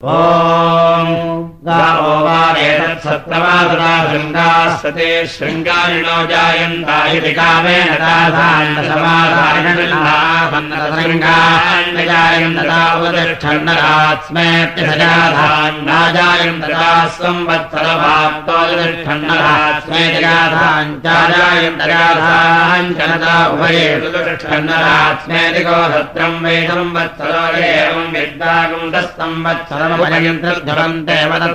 风。गावो वा एतत्सत्तमासुरा शृङ्गाः सते शृङ्गारिणो जायन्ता इति कामेन समाधारणशृङ्गान्यजायन्तता उपतिष्ठन्नरात्स्मेत्यजाधान्नाजायन्तता संवत्सरभाप्तोतिष्ठन्नरात्स्मेति गाधाञ्चाजायन्तगाधाञ्चनता उभये तिष्ठन्नरात्स्मेति गोधत्रम् वै संवत्सरो एवम् विद्वागुम् संवत्सरमुपयन्त्रध्वरन्तेव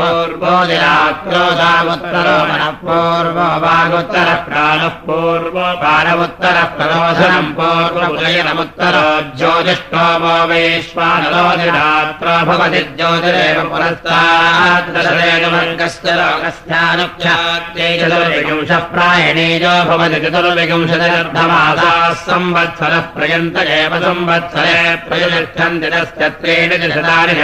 पूर्वोदिराक्रोधावुत्तरो मनः पूर्वो वागुत्तरः प्राणः पूर्वो पारमुत्तरः प्ररोधनम् पूर्वमुदयनमुत्तरो ज्योतिष्टोमो वैश्वानरोदिरात्रो भवति ज्योतिरेव लोकस्यानुक्षात्यैचतुर्विंशः प्रायणीयो भवति चतुर्विंशतिरर्धमासाः संवत्सरः प्रयन्त एव संवत्सरे प्रयतिष्ठन्ति त्रीणि दशदानि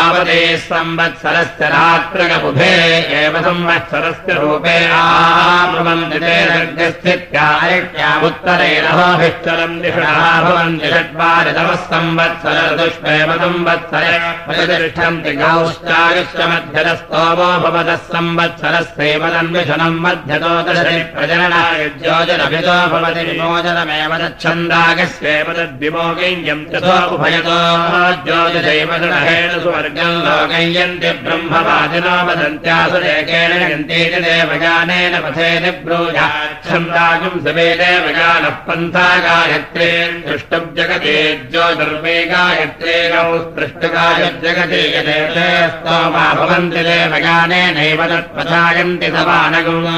षष्टिश्चत्वोत्तेयास्तावते संवत्सरस्य रात्रगबुधे एव संवत्सरस्य रूपे आभवन्ति ते सर्गस्थित्यायत्यामुत्तरैरहोभिश्चरम् दिषणः भवन्ति षड्वारितमः संवत्सर ऋतुष्वेव संवत्सरे प्रतिष्ठन्ति गौश्चायुश्च मध्यरस्तोमो भवतः संवत्सरस्यैव तन्विषणम् मध्यतो दशरि प्रजननाय ज्योजनभितो भवति विमोचनमेव तच्छन्दागस्यैव तद्विमोगेयम् तथो उभयतो ज्योतिषैव गृहेण लोकयन्ति यन्तीति देवगानेन पथेन ब्रूजाच्छन्दागम् सवे देवगानः पन्था गायत्रे दृष्टम् जगते ज्योतिर्वे गायत्रे गौ यदेते स्तोमा भवन्ति देवगानेनैव तत्पथायन्ति समानगुम्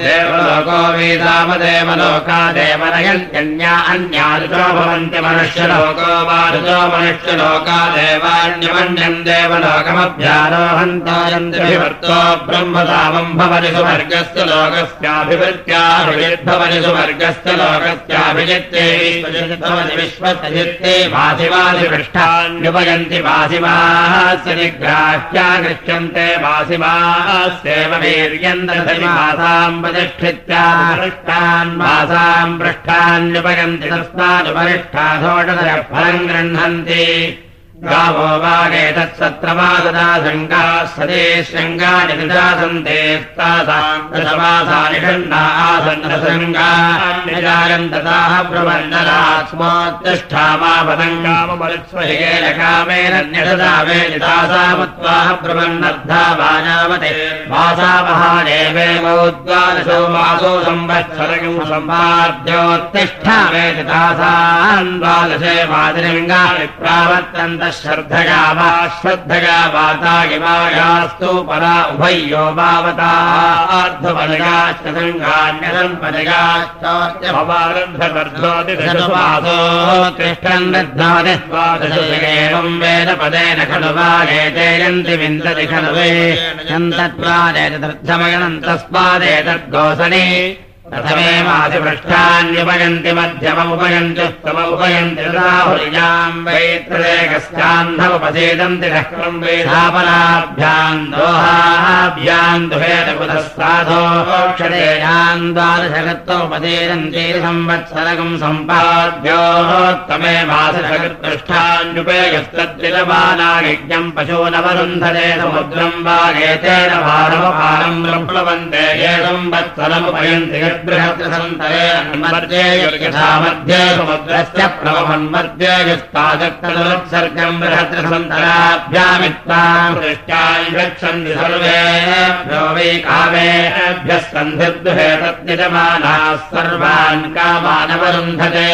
देवलोको वेदावदेवलोका देवनयन्त्यन्या अन्या ऋतो भवन्ति मनुष्यलोको वा ऋतो मनुष्यलोका देवान्यमन्यम् देवलोकमभ्यारोहन्तायन्त्यभिवर्तो ब्रह्मतामम् भवति सुवर्गस्य लोकस्याभिवृत्याभिभवति सुवर्गस्य लोकस्याभिजित्ते भवति विश्वसजित्ते वासिवासिपृष्ठान्युपयन्ति वासिमास्य निग्राह्या गृह्यन्ते वासिमास्येव वीर्यन्दमासाम् प्रतिष्ठित्यान् मासाम् पृष्ठान्युपयन्ति तस्मादुपरिष्ठाधोषदय फलम् गृह्णन्ति गावो वागेतत्सत्रमाददा शृङ्गाः सदे शृङ्गानि निजासन्ते दशमासानिषण्डा आसन्नशृङ्गान्निजायन्तताः प्रबन्धनास्मोत्तिष्ठामापदङ्गामपरिस्वहिकेन कामेन न्यषदा वेदितासामत्वाः प्रबन्नर्धा वाजावते। वासामहादेवेमोद्वादशो मासो संवत्सरकम् सम्पाद्योत्तिष्ठा वेदितासान् द्वादशे वादिलिङ्गानि प्रावर्तन्त श्रद्धगा वा श्रद्धगा वाता इमायास्तु परा उभयो वावतार्धपदगाश्चतङ्गान्यतन्पदगाश्चोत्यभवारन्धकर्धोतिष्ठन् वेद पदेन खलु वा। एते यन्ति विन्दति खलु वे यन्तत्वादेतदर्थमगणम् तस्मादेतद्गोसने प्रथमेवासिपृष्ठान्युपयन्ति मध्यममुपयन्ति उत्तममुपयन्ति राहुल्याम् वैत्रेकस्यान्धमुपसेदन्ति रक्रम् वेधापनाभ्याम् दोहाभ्याम् दुहेतकुतः साधोक्षरेयान् द्वादशगत्वमुपसेदन्ति संवत्सरकम् सम्पाद्योत्तमे मासशकृत्पृष्ठान्युपयस्तद्विलमानायज्ञम् पशूनवरुन्धरे समुद्रम् वा एतेन भारमपारम् प्रप्लवन्ते ये संवत्सरमुपयन्ति बृहद्रसन्तरेयथा मध्ये समुद्रस्य प्रभवन्मध्ये युस्तादत्तदुत्सर्गम् बृहद्रसन्तराभ्यामित्ताम् गच्छन्ति सर्वेभ्यो वै कामेभ्यः सन्धिर्दुहे तद्यजमानाः सर्वान् कामानवरुन्धते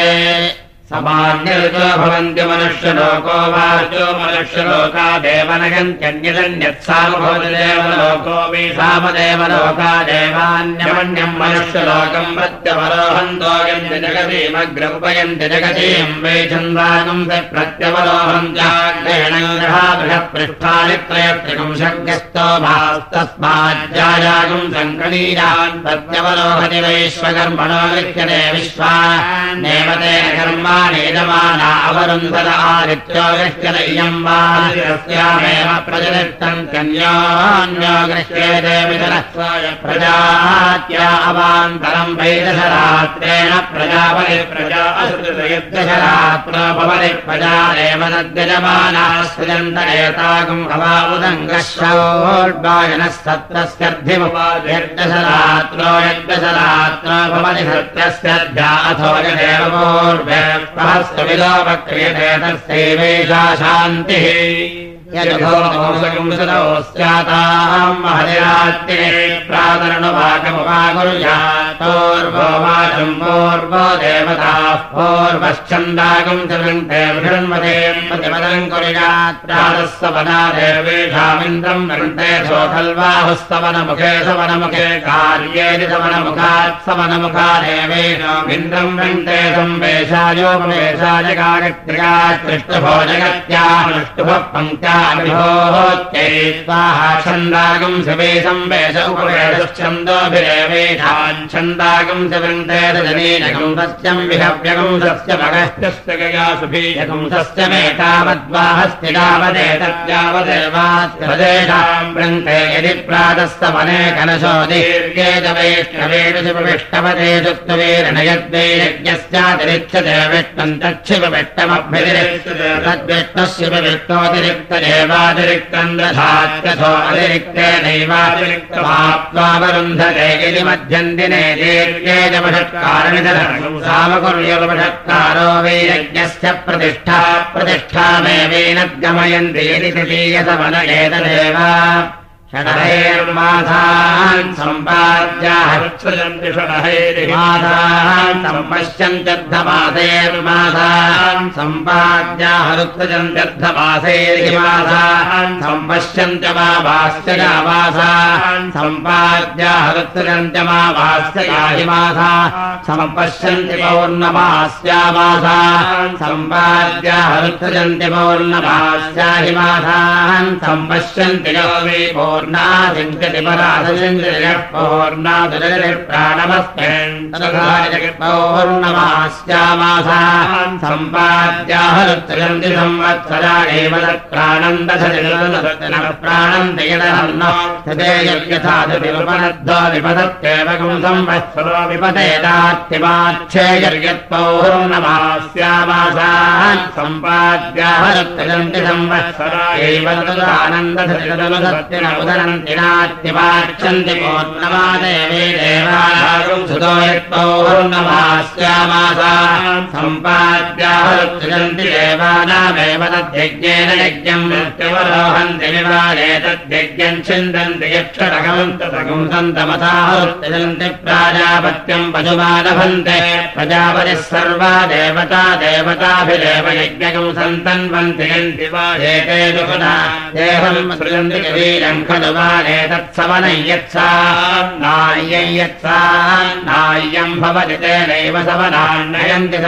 समान्यतो भवन्ति मनुष्यलोको वाचो मनुष्यलोकादेव नयन्त्यन्यदन्यत्सामभवदेवलोको वि सामदेवलोकादेवान्यमन्यम् मनुष्यलोकम् प्रत्यवरोहन्तो यन्ति जगतीमग्रमुपयन्ति जगतीम् वै छन्दागम् प्रत्यवरोहन्त्याग्रेण बृहत्पृष्ठानि त्रयत्रिकम् शक्यस्तो भास्तस्माज्जायागम् सङ्कणीयान् प्रत्यवरोहति वैश्वकर्मणो लिख्यते कर्मा यजमाना अवरुन्धर आदित्यो इयम् वास्यामेव प्रजनिष्टम् कन्यान्यो गृह्येते विदरस्वाय प्रजात्या अवान्तरम् वैदशरात्रेण प्रजा प्रजादेव तद्यजमाना सृजन्त एताकम् अवा उदङ्गश्रोड्वायनः सत्रस्यर्धिमुपाद्यशरात्रो यज्ञशरात्रो भवति सत्यस्यध्या अथो यदेव पूर्वे सहस्रविलोपक्रियते तस्यैवेषा शान्तिः प्रातरणुवाकमुपाकुर्यातोर्वो वाचम् पूर्वो देवताः पूर्वश्चन्दाकम् च वृन्ते विषण्मते प्रतिपदम् कुर्यात् प्रातःसवना देवेषामिन्द्रम् वृन्ते सोऽखल्वाहुस्तवनमुखे सवनमुखे कार्येति सवनमुखात् सवनमुखा देवेषामिन्द्रम् वृन्ते संवेशायोपवेशाय कागत्र्यात् पृष्ठभोजगत्यानुष्टुभः पङ्क्त्या विभोत्यै स्वाहा छन्दागम् शिवे संवेश उपवेशच्छन्दोभिरेवेशान् छन्दागम् च वृन्ते रजनीनकम् सत्यम् विहव्यकम् सस्य भगस्तस्य गया सुभीयकम् सस्य मेतावद्वाहस्ति तावदेतद्यावदेवास्तेषाम् वृन्ते यदि प्रातस्त वने कलशो दीर्घे च सुक्तवीरणयद्वैरज्ञस्यातिरिच्यते विष्णम् तच्छिवविष्टमभ्यतिरिच्यते तद्विष्णस्य विष्णोतिरिक्त एवातिरिक्तम् दधात्यथो अतिरिक्तेनैवातिरिक्तमाप्त्वावरुन्धते यदि मध्यन्दिने दीर्घे च वषत्कारणितधर्मम् सामकुर्युर्वषत्कारो वै यज्ञस्य प्रतिष्ठा प्रतिष्ठामेवेनद्गमयन्ति यदि तृतीयसमन एतदेव षडहैर्मासान् सम्पाद्याहृत्सजन्ति षडहैर्मासान् सम्पश्यन्त्यर्धमासैर्मासान् सम्पाद्याहरुत्सजन्त्यर्धमासैर्मासान् सम्पश्यन्त्य मा भास्य मासान् सम्पाद्याहरुत्सजन्त्य मा याहि मासा सम्पश्यन्ति पौर्णमास्यामासान् सम्पाद्याहरुत्सजन्ति पौर्णमास्याहि मासान् सम्पश्यन्ति यो मे पराधयः पौर्णादुरपौर्णमास्यामासान् सम्पाद्याहरुत्रयन्ति संवत्सरा एव तत्प्राणम् दशप्राणम् तयते यथा विपनद्धो विपदत्येवकम् संवत्सरो विपदेदात्यमाच्छेयर्यत्पौर्णमास्यामासान् सम्पाद्याहरुत्रयन्ति संवत्सरा एव तदानन्दधतिन नात्यवाक्षन्ति पौर्णमादेवे देवानागम् सुतो यत्पौर्णमास्यामासान् सम्पाद्याहरुत्सृजन्ति देवानामेव तद्यज्ञेन यज्ञम् मृत्युवरोहन्ति विवादे तद्यज्ञम् छिन्दन्ति यक्षरकम् तदकम् सन्तमथाहरुत्सृजन्ति प्राजापत्यम् पशुमालभन्ते प्रजापतिः सर्वा देवता देवताभिरेव यज्ञकम् सन्तन्वन्ति वा एते दुःखना देहम् सृजन्ति शरीरम् खलु यत्सा नाय्यै यत्सा नाय्यम् भवति तेनैव सवनान्नयन्ति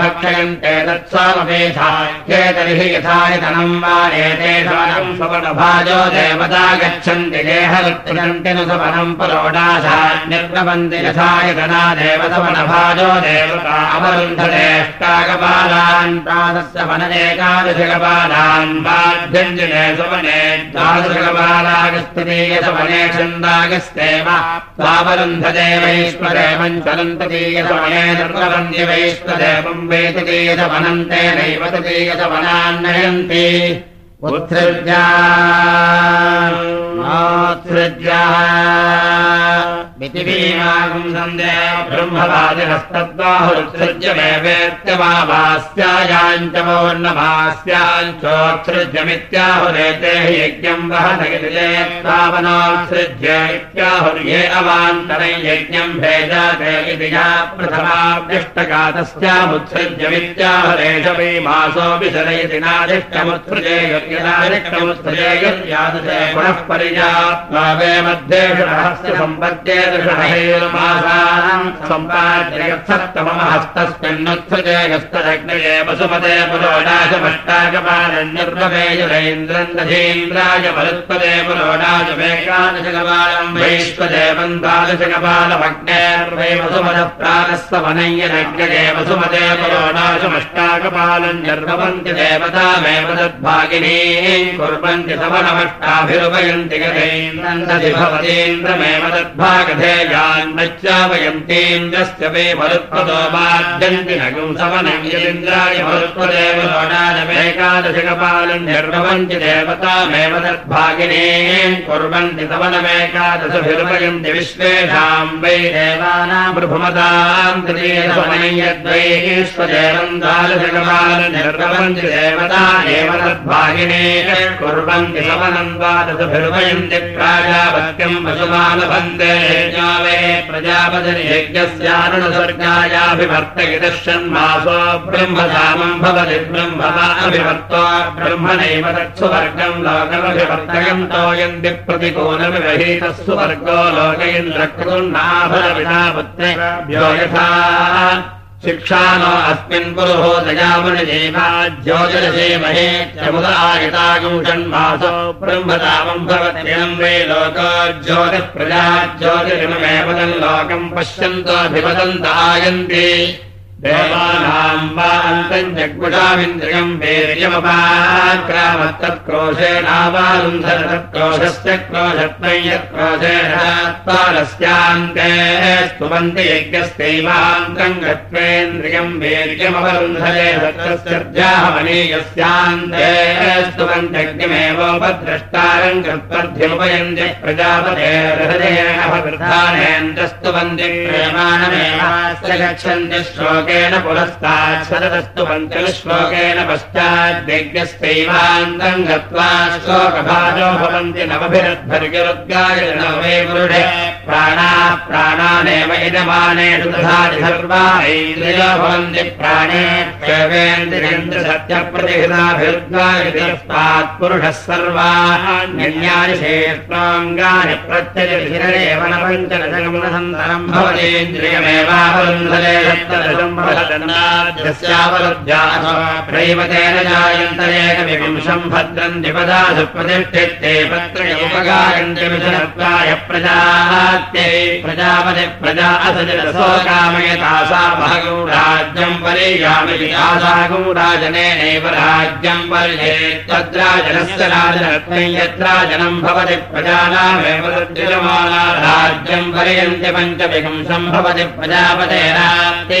भक्षयन्ते तत्स्वामपेधा चेतर्हि यथायतनम् वा एते सवनम् सवनभाजो देवता गच्छन्ति देहवृत्तिरन्ति नु सवनम् यथायतना देवसवनभाजो देवता अवरुन्धतेष्टाकपालान् प्रातस्य वनदेकादशकपालान् बाध्यञ्जने सवने द्वादशकपालागस्ततीयसवने छन्दागस्तेव स्वावरुन्धदेवैश्वरेवम् चलन्ततीयसवने निर्ववन्द्यवैश्वदेवम् वेततीयसवनन्तेनैव ततीयसवनान्नयन्ति उत्सृज्या च पौर्णमास्याम् चोत्सृज्यमित्याहुरेते यज्ञम् वहनगिरिजे पावनोत्सृज्य इत्याहुर्ये अवान्तरे यज्ञम् भेजाते इति या प्रथमाभ्यष्टकातस्यामुत्सृज्यमित्याहुरेष वै मासोऽपि शरयति नादिष्टमुत्सृजे यज्ञनादिष्टमुत्सृजे यज्ञादते पुनः परिजात्मा वे मध्ये सम्पद्ये यस्तदग्नये वसुमते पुरोडाशमष्टाकपालन्यर्वेयुरेन्द्रम् दधीन्द्राय मरुत्पदे पुरोडाशमेकादशकपालम् वैश्वदेवम् द्वादशकपालमग्नेर्वै प्राणस्य वनय्यनग्नये वसुमते पुरोडाशमष्टाकपालम् निर्भवन्ति देवतामेव तद्भागिनी कुर्वन्ति सवनमष्टाभिरुपयन्ति गतेन्द्रन्दधि भवतीन्द्रमेव वे बाध्यन्ति नगुं सवनं यदिन्द्राय मरुत्पदेव लोडानमेकादशकपालम् निर्भवन्ति देवतामेव तद्भागिनी कुर्वन्ति सवनमेकादशभिरुपयन्ति विश्वेषाम् वै देवानाम् प्रभुमताम् तृतीयद्वैश्वदेवम् द्वादशकपालम् निर्भवन्ति देवता एव तद्भागिने कुर्वन्ति सवनम् द्वादशभिरुपयन्ति प्राजापत्यम् वसुमानभन्ते वे प्रजापतिर्यज्ञस्यारुणस्वर्गायाभिवर्तयिदर्शन्मासो ब्रह्मधामम् भवति ब्रह्म वा अभिवर्तो ब्रह्मणैव तत्सुवर्गम् लोकमभिवर्तयन्तोयन्ति प्रतिकूलमिवहीतः सुवर्गो लोकयन्द्रकृन्नाभरविनापुत्रेभ्यो यथा शिक्षा नो अस्मिन् पुरुहो दयामुनिदेवा ज्योतिरसेमहे चमुदायतागुम् षण्मासो ब्रह्मतामम् भवत्यम् वे लोको ज्योतिः प्रजा ज्योतिरिममेव तल्लोकम् पश्यन्तोऽभिवदन्त आयन्ति देवानाम् वा अन्तम् जग्मुषामिन्द्रियम् वीर्यमपाक्रामत्तत्क्रोशेणावारुन्धर तत्क्रोशस्य क्रोशत्वम् यत्क्रोशेणात्पालस्यान्ते स्तुवन्ति यज्ञस्यैवान्तम् गत्वेन्द्रियम् वीर्यमवरुन्धरे सत्रस्यर्जाहमनीयस्यान्ते स्तुवन्त्यग्निमेवोपद्रष्टारम् कृत्वर्ध्यमुपयन्ति प्रजापतेर्हृदयेन वृद्धानेन्द्रस्तुवन्ति प्रेमाणमेवास्य गच्छन्ति श्लोक श्लोकेन पुरस्तात् शरदस्तु पञ्चश्लोकेन पश्चाद्यज्ञस्यैवान्तम् गत्वा श्लोकभाजो भवन्ति नवभिरद्भर्गिरुद्गाय नवे पुरुषे प्राणा प्राणानेव यजमानेषु तथा सर्वा भवन्ति। प्राणे क्षेवेन्द्रियेन्द्र सत्यप्रतिहिताभिरुद्गायस्मात् पुरुषः सर्वाण्यन्यानि शेष्णाङ्गानि प्रत्ययशिरेव न पञ्चदशगमनसन्तरम् भवतीन्द्रियमेवावरुन्धरे सप्तदशम् प्रैवतेन जायन्तरेकविंशम् भद्रम् द्विपदा सुप्रतिष्ठित्ते पत्रयोपगायन्ति विषत्वाय प्रजात्यै प्रजापति प्रजा असजरसो कामयतासा महगौ राज्यम् परियामिति आसागौ राजनेनैव राज्यम् पर्ये तद्राजनस्य राजनत्वम् यत्राजनम् भवति राज्यम् पर्यन्ति पञ्चविंशम् भवति प्रजापतेनात्ते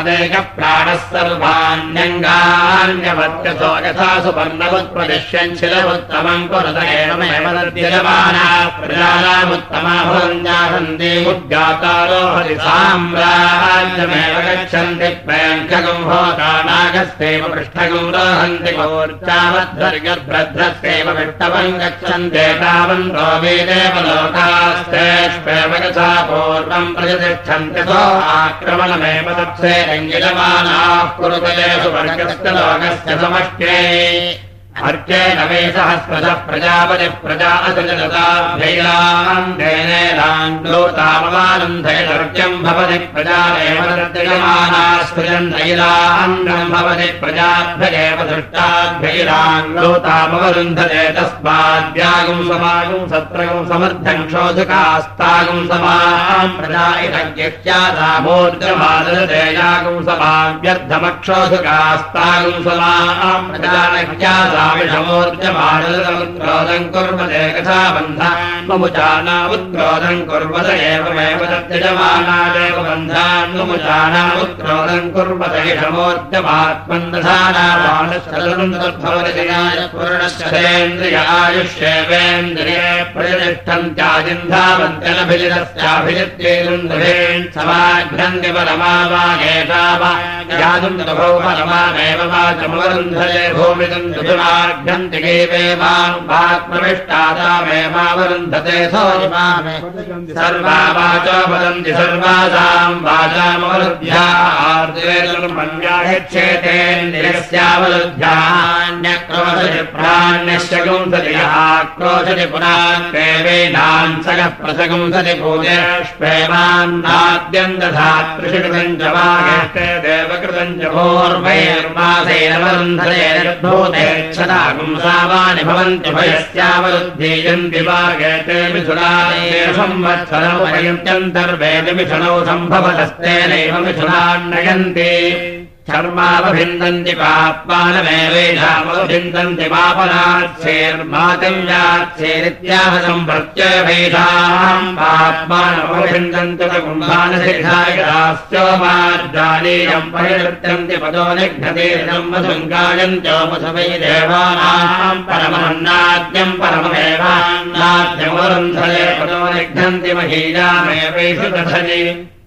तस्मादेकप्राणः सर्वाण्यङ्गान्यवत्यसो यथा उद्गातारो हरि साम्राज्यमेव गच्छन्ति पृष्ठगम् रोहन्ति गोर्चावद्भर्गभ्रद्रस्यैव विष्टवम् गच्छन्ते तावन्तो लोकास्तेष्वेव यथा प्रतिष्ठन्ति सो आक्रमणमेव तत्से रङ्गिलमानाः कुरुतलेषु वर्गस्य लोकस्य समष्ट्ये अर्चेन वे सहस्रजः प्रजापतिः प्रजा असजताभ्यैलान्धयतामवानन्धयदर्जम् भवति प्रजामेव सृजन् तैलान्नम् भवति प्रजाभ्यगेव दृष्टाभ्यैलान्लोतामवरुन्धते तस्माद्यागुम् समागुम् सत्रगुम् समर्थम् शोधकास्तागुम् समाम् प्रजा इहज्ञादामोर्जमादते यागुम् समाव्यर्थमक्षोधकास्तागुम् समाम् विषमोर्जमानदमुत्क्रोधम् कुर्वते कथा बन्धान्मुचानामुत्क्रोधम् कुर्वत एवमेव तद्यजमानादेव बन्धान्मुचानामुत्क्रोधम् कुर्वत इषमोर्जमात्मन्दधानावानश्चलन्दभवतिजयाय आयुष्येवेन्द्रिये प्रतिष्ठन्त्याजिन्धावन्तलभिलितस्याभिलित्येन्दुभेन् समाघ्रन्ति परमावागेता वा यादुम् तभौ परमामेव वाचमवरुन्धये भूमिदम् दुभिमा ष्टादामेवावरुन्धते सर्वा वाचो वदन्ति। सर्वासाम् वाचामवरुद्ध्यार्द्वेर्मण्यागच्छेतेन्द्रियस्यावरुद्ध्यान्यक्रोशति पुंसति यः क्रोशति प्रसगुंसति पूजेष्वेवान्नाद्यम् दधातृषिकृतम् च वागेष्टे देवकृतम् च भोर्वैर्मासेन वरुन्धते पुंसावानि भवन्ति भयस्यावरुद्धीयन्ति वागेते मिथुनादेव संवत्सरमयन्त्यन्तर्वेदि मिथुनौ सम्भवतस्तेनैव मिथुनान्नयन्ति पापनाच्छेर्मातव्याच्छेरित्याह सम्प्रत्ययभेदाम् पाप्मानमवभिन्दन्ति कुम्भानशिखायदास्योमार्जानीयम् परिवृत्यन्ति पदो निघ्नतीर्णम् वसुङ्गायन्त्योमसु वै देवानाम् परमन्नाद्यम् परममेवान्नाद्यमरुन्धये पदो निघ्नन्ति महीयामेवैषु दधति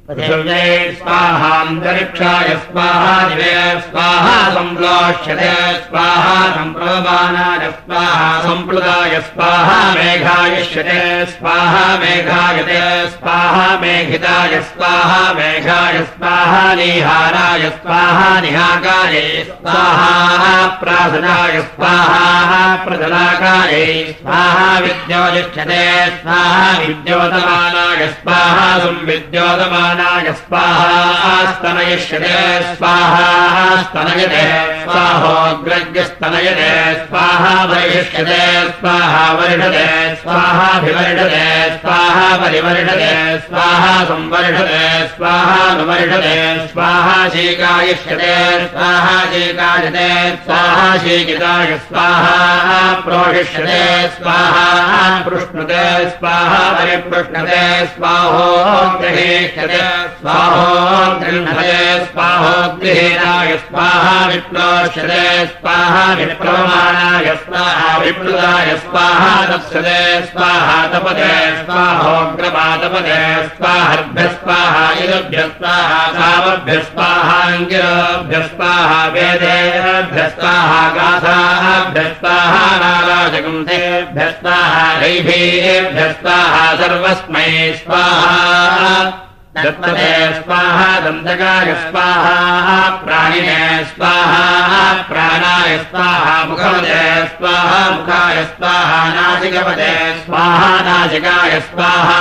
पृथिव्यै स्वाहान्तरिक्षाय स्वाहा दिवे स्वाहा सम्प्लोष्यते स्वाहा सम्प्रोबानाय स्वाहा सम्प्लुताय स्वाहा मेघायिष्यते स्वाहा मेघायते स्वाहा मेघिताय स्वाहा मेघाय स्वाहा निहाराय स्वाहा निहाकायै स्वाहा प्रासनाय स्वाहा प्रजलाकायै स्वाहा विद्योतिष्ठते स्वाहा विद्योतमानाय स्वाहा संविद्योतमानाय स्तनाय स्वाहास्तनयिष्यते स्वाहास्तनयते स्वाहोग्रज्ञस्तनयते स्वाहा वरिष्यते स्वाहा वर्षते स्वाहाभिवर्षते स्वाहा परिवर्षते स्वाहा संवर्षते स्वाहानुवर्षते स्वाहा शीकायिष्यते स्वाहा शीकायते स्वाहा शीकिताय स्वाहा प्रोषिष्यते स्वाहा, पृष्णुते स्वाहा, परिपृष्णते स्वाहो ग्रहीष्यते स्वाहो स्वाहोद्गृहीणाय स्वाहा विप्लोष्यते स्वाहा विप्लवमानाय स्वाहा विप्लुताय स्वाहा तप्स्यते स्वाहा तपते स्वाहोग्रमातपते स्वाहर्भ्य स्वाहा इदभ्य स्वाहा कामभ्य स्वाहाङ्गिरोभ्य स्वाहा वेदेभ्य स्वाहा गाथाभ्य स्वाहा नाराजगुंसेभ्य स्वाहा रैभेभ्य स्वाहा सर्वस्मै स्वाहा दत्मते स्वाहा दन्तकाय स्वाहा प्राणिने स्वाहा प्राणाय स्वाहा मुखपदे स्वाहा मुखाय स्वाहा नासिकपदे स्वाहा नासिकाय स्वाहा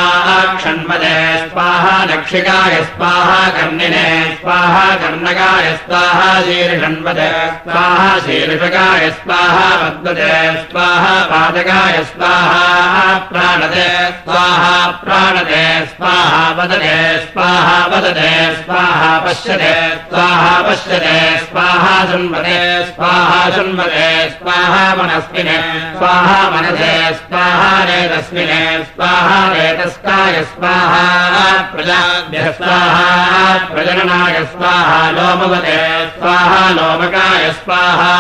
क्षण्मदे स्वाहा दक्षिकाय स्वाहा कर्णिने स्वाहा कर्णकाय स्वाहा शीर्षण्वदे स्वाहा शीर्षकाय स्वाहा पद्मदे स्वाहा पादकाय स्वाहा प्राणदे स्वाहा प्राणदे स्वाहा वदते स्वाहा वदते स्वाहा पश्यते स्वाहा पश्यते स्वाहा शृण्वते स्वाहा शृण्वते स्वाहा मनस्मिन् स्वाहा मनसे स्वाहा रेतस्मिन् स्वाहा रेतस्काय स्वाहा प्रजाभ्यः स्वाहा प्रजननाय स्वाहा लोमवते स्वाहा लोमकाय स्वाहा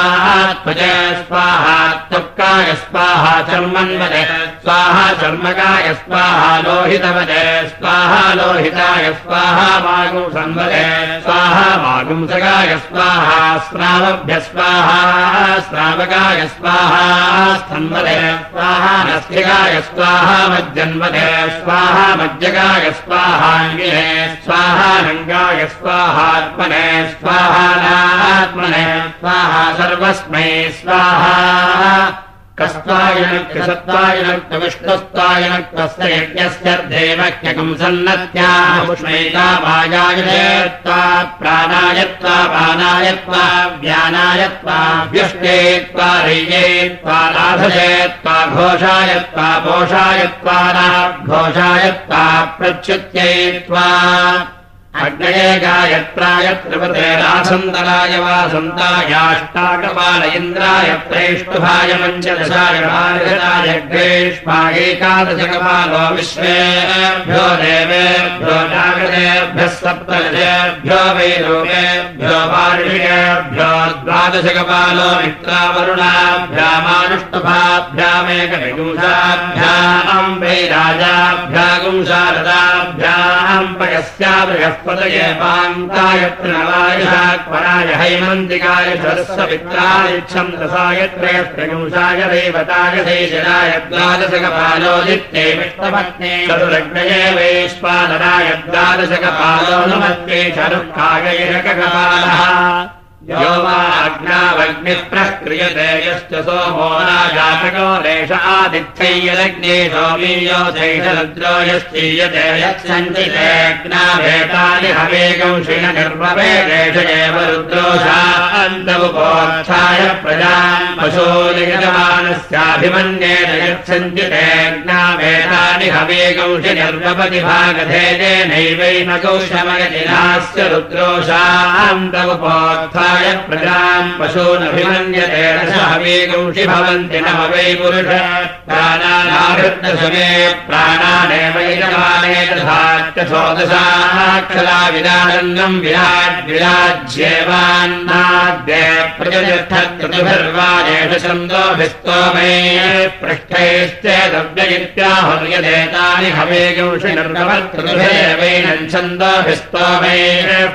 त्वजे स्वाहा त्वक्काय स्वाहा चर्मन्वते स्वाहा चर्मकाय स्वाहा लोहितवदे स्वाहा लोहिताय स्वाहा वागुं संवदे स्वाहा वागुंसकाय स्वाहा स्रावभ्य स्वाहा श्रावकाय स्वाहा स्तन्वदे स्वाहा नस्तिकाय स्वाहा मज्जन्वदे स्वाहा मज्जकाय स्वाहाङ्गिने स्वाहा रङ्गाय स्वाहात्मने स्वाहा सर्वस्मै स्वाहा कस्त्वायनक्तसत्त्वायनक्तविष्णुस्त्वायनक्तस्य यज्ञस्यर्धेवह्यकम् सन्नत्यामुष्मैकामायायत्वा प्राणायत्वा पानायत्वा व्यानायत्वा व्यष्टेत्वा रय्येत्वा राधयेत्वा घोषायत्वा पोषायत्वा घोषायत्वा प्रच्युत्ययित्वा अग्नये गायत्राय त्रिपते रासन्तराय वासन्तायाष्टाकपाल इन्द्राय प्रेष्टुभाय पञ्चदशाय भारताय ग्रेष्मायैकादशकपालो विश्वेभ्यो देवेभ्यो जागृतेभ्यः सप्तदशेभ्यो वैरूपेभ्यो वार्षिकेभ्यो द्वादशकपालो मित्रावरुणाभ्यामानुष्टुभाभ्यामेकविगुंसाभ्याम् वैराजाभ्यागुंसारदाभ्याम् पयस्या बृहस्प पदये पाङ्कायत्रिनवायशाक्वराय हैमन्तिकाय सरस्वमित्राय छन्दसायत्रयस्त्रयुंसाय देवताय शेषराय द्वादशकपालोदित्ये विष्णपत्ने चतुरग्नये वैश्वानराय द्वादशकपालो शरुक्काय इरककपालः यो वा अग्नावग्निः प्रक्रियते यश्च सोमो राजातको रेष आदित्यैयलग्ने सोमीयो चैषरुद्रो यश्चीयते यच्छन्तितेऽग्नाभेतानि हवेगंशिन निर्ववेदेश एव रुद्रोषान्तमुपोत्थाय प्रजाम् पशूनिगमानस्याभिमन्येन यच्छन्ति तेऽग्नाभेतानि हवेगंशि निर्वपतिभागधेनेनैवैन कौशमयतिनास्य रुद्रोषान्तमुपोत्थाय प्रजाम् पशूनभिमन्यते हवेगंषि भवन्ति न वै पुरुष। प्राणानाहृतसमे प्राणानेव यजमाने तथात्यसोदशाक्षरा विराजन्नम् विराट् विराज्येवान्नाद्य प्रजतिभिर्वाजेष छन्दोभिस्तोमे पृष्ठैश्चेदव्य इत्याहुर्यदेतानि हवेगंषि निर्गवत्कृतिभिरेवैनम् छन्दोभिस्तोमे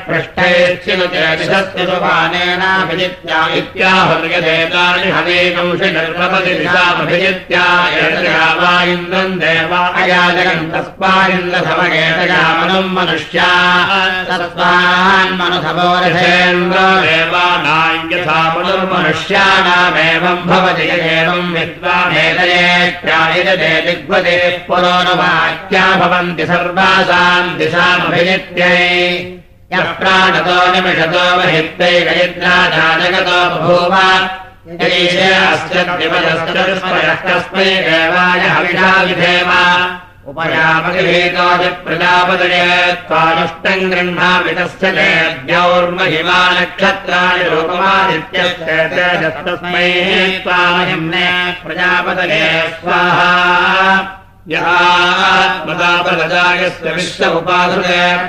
पृष्ठैश्चिनुते इत्याहुर्यदेतानि हवेगंषि निर्गवति दिशामभिजित्या वा इन्द्रम् देवा अयाजगम् तस्मादिन्द्रसमगेतयामनुम् मनुष्या तस्मान्मनुसमोरथेन्द्रो देवानायथा मनुर्मनुष्याणामेवम् भवति एवम् विद्वामेतयेत्यायजते दिग्वते पुरोनुवाक्या भवन्ति सर्वासाम् दिशामभिजित्यै यः प्राणतो निमिषतो महित्वैकयित्राजाजगतो बभूव। अस्य कस्मै देवाय हविषा विधेम। उपयामगिभीतोऽप्रजापदये त्वानुष्टम् गृह्णामि तस्य नक्षत्राणि रूपमादित्यस्य तेजस्तस्मै त्वामहिम्ने प्रजापदये स्वाहा यस्त्मदापरजायस्य विश्व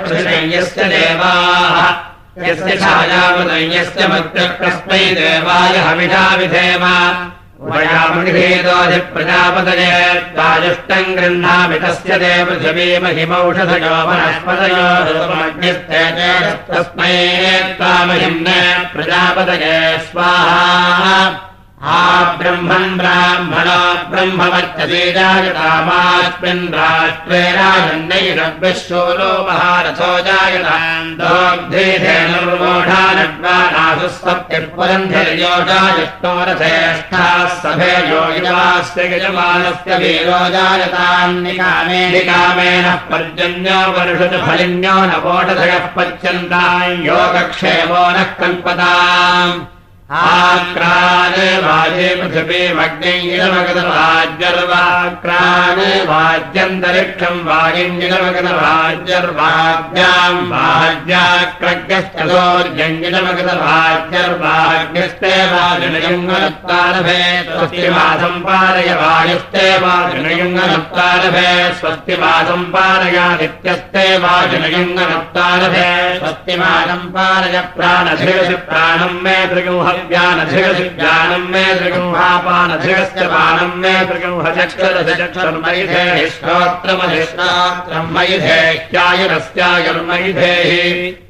प्रशयस्य देवाः। यस्य छायावदयस्य मध्यकस्मै देवाय हविषा विधेम। वयामृभेदोऽधिप्रजापतये त्वाजुष्टम् गृह्णामि तस्य ते पृथिवीमहिमौषधयो वनस्पतयोस्मै त्वामहिम्ने प्रजापतये स्वाहा आ ब्रह्मन् ब्राह्मणो ब्रह्मवर्चतीजायतामास्मिन् राष्ट्रे राजन्नैरव्यशोलो महारथो दोग्धेधेनुर्मोढानड्वानासु सप्तिर्पुरन्धिर्योजायुष्टो रथेष्ठाः सभे योगिजवास्य यजमानस्य वीरो जायताम् निकामे निकामेन पर्जन्यो फलिन्यो न वोटधयः पच्यन्ताम् योगक्षेमो नः कल्पताम् आक्रान् वाजे पृथिवीमग्निरमगतवाज्यर्वाक्रान् वाज्यन्तरिक्षम् वागिञ्जिरमगतवाज्यर्वाज्याम् वाज्याक्रग्यस्तोर्यञ्जिरमगतवाज्यर्वाग्निस्ते वाजुनयुङ्गनत्तारभे स्वस्तिमासम् पारय वायुस्ते वाजुनयुङ्गनत्तारभे स्वस्तिमासम् पारयादित्यस्ते वाजुनयुङ्गनत्तारभे स्वस्तिमासम् पारय प्राणधिरसि प्राणम् मे त्रिगुह ज्ञानधिगसिज्ञानम् मे दृगुंहापानधिगस्य पानम् मे दृगुंहचक्षरधिचक्षर्मैधेः श्रोत्रमधिष्ठात्रम् मैधेह्यायुरस्यायुर्मैधेः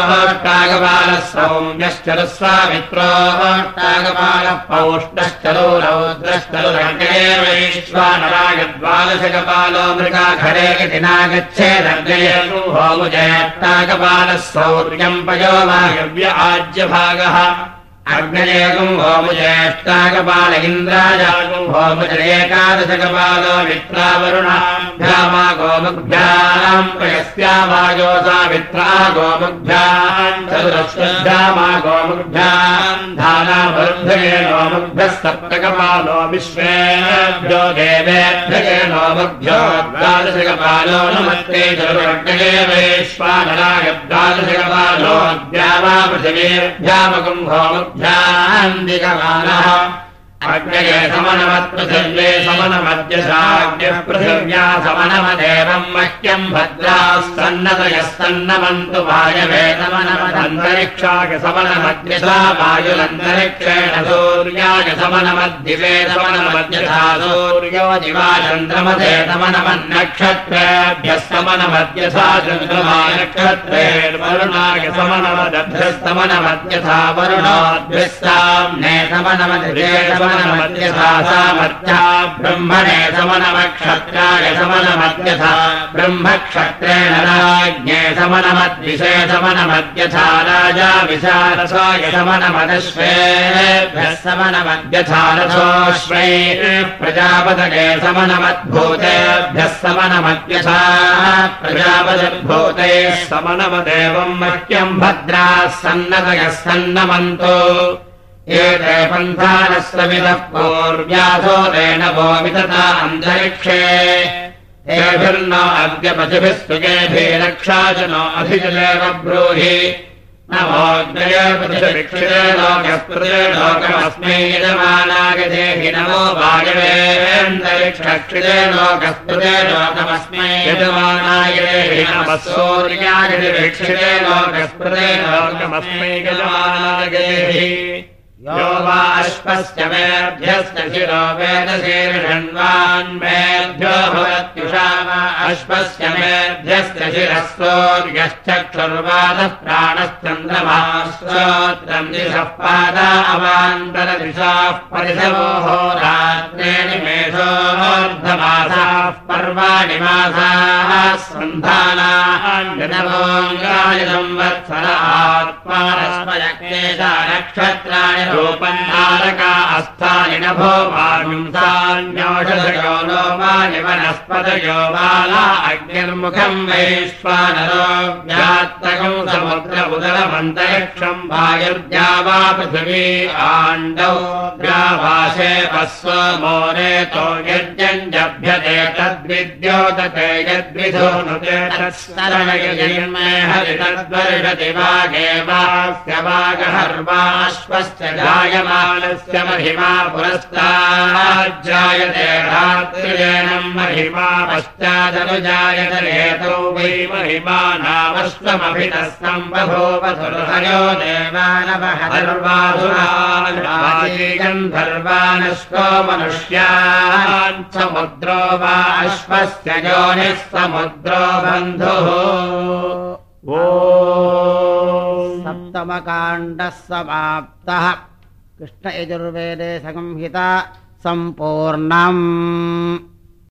आज्ञेयोष्टागपालः सौम्यश्चरुस्वामित्रोष्टागपालः पौष्णश्चरो रौद्रश्चरुरङ्गेवैश्वानरागद्वादशकपालो मृगाखरे इति नागच्छेदग्नयेषु होमुजयट्टागपालः सौर्यम् पयो वायव्य आज्यभागः अग्नयेकम् होमुज्येष्टाकपाल इन्द्राजागम् होमुजरेकादशकपालो मित्रावरुणाभ्यामा गोमुग्भ्याम् प्रयस्या वायो सामित्रा गोमुग्भ्याम् चतुरश्वभ्यामा गोमुग्भ्याम् धानावरुद्धये नोमुग्भ्यः सप्तकपालो विश्वेभ्यो देवेभ्यये नोमुग्भ्यो द्वादशकपालो नमस्ते चतुरग्नये वैश्वानराय द्वादशकपालो पृथिवीभ्यामकम् होमुग् ्यान्दिकमानः अग्नये समनमत्पृथिव्ये समनमद्यशाग्निः पृथिव्या समनमदेवम् मह्यम् भद्राः सन्नतयः सन्नमन्तु वायवे समनमदन्तरिक्षाय समनमद्यशा वायुरन्तरिक्षेण सूर्याय समनमद्दिवे समनमद्यशा सूर्यो दिवा चन्द्रमदे समनमन्नक्षत्रेभ्यः समनमद्यथा चन्द्रमा नक्षत्रेर्वरुणाय समनमदभ्यस्तमनमद्यथा वरुणाद्भिः साम्ने समनमद्यथा सामर्थ्या ब्रह्मणे समनमक्षत्राय समनमद्यथा ब्रह्मक्षत्रेण राज्ञे समनमद्विषे समनमद्यथा राजा विशारसाय समनमदश्वेभ्यः समनमद्यथा रथोश्वै प्रजापतये समनमद्भूतेभ्यः समनमद्यथा प्रजापदद्भूते समनमदेवम् मह्यम् भद्राः सन्नतयः सन्नमन्तो एते पन्थानस्वमितः पूर्व्यासो वो वितता अन्तरिक्षे। एभिर्न अद्य पशुभिः सुगेभिरक्षा च नो अधिजलेव ब्रूहि। पशुभिक्षिरे लोकस्पृते लोकमस्मै यजमानाय देहि नमो वायवेन्दरिक्षक्षिरे लोकस्पृते लोकमस्मै यजमानाय देहि नमः सूर्याय भिक्षिरे लोकस्पृते लोकमस्मै यजमानाय देहि यो वा अश्वस्य मेभ्यस्य शिरो वेदशीर्षण्वान्मेभ्यो भवत्युषा वा अश्वस्य मेभ्यस्य शिरःसोर्यश्चक्षुर्वादः प्राणश्चन्द्रमा श्रोत्रम् दिशः पादा अवान्तरदिशाः परिशवोः रात्रे निमेषोऽर्धमासाः पर्वाणि मासाः सन्धानाङ्गाय संवत्सर आत्मानस्मयक्लेशा नक्षत्राणि रूपन्धारका अस्थानि नभो वांसान्योषधयो नो मानि वनस्पतयो बाला अग्निर्मुखम् वैश्वानरो व्यात्तकम् समुद्र उदरमन्तरिक्षम् वायुर्द्या वा पृथिवी आण्डौ द्यावाशे पस्व मोरेतो यज्ञञ्जभ्यते तद्विद्योतते यद्विधोनुते तत्सरणयजिर्मे हरितद्वर्षति वागे वास्य वागहर्वाश्वस्य जायमानस्य महिमा पुरस्ताज्जायते रात्रिजेनम् महिमा पश्चादनुजायत हेतौ वै महिमा नामश्वमभितः सम्बभूवसुरहयो देवानवहर्वासुरागन्धर्वानश्वो मनुष्यान् समुद्रो वा अश्वस्य योनिः समुद्रो बन्धुः ओ। सप्तमकाण्डः समाप्तः कृष्णयजुर्वेदे संहिता सम्पूर्णम्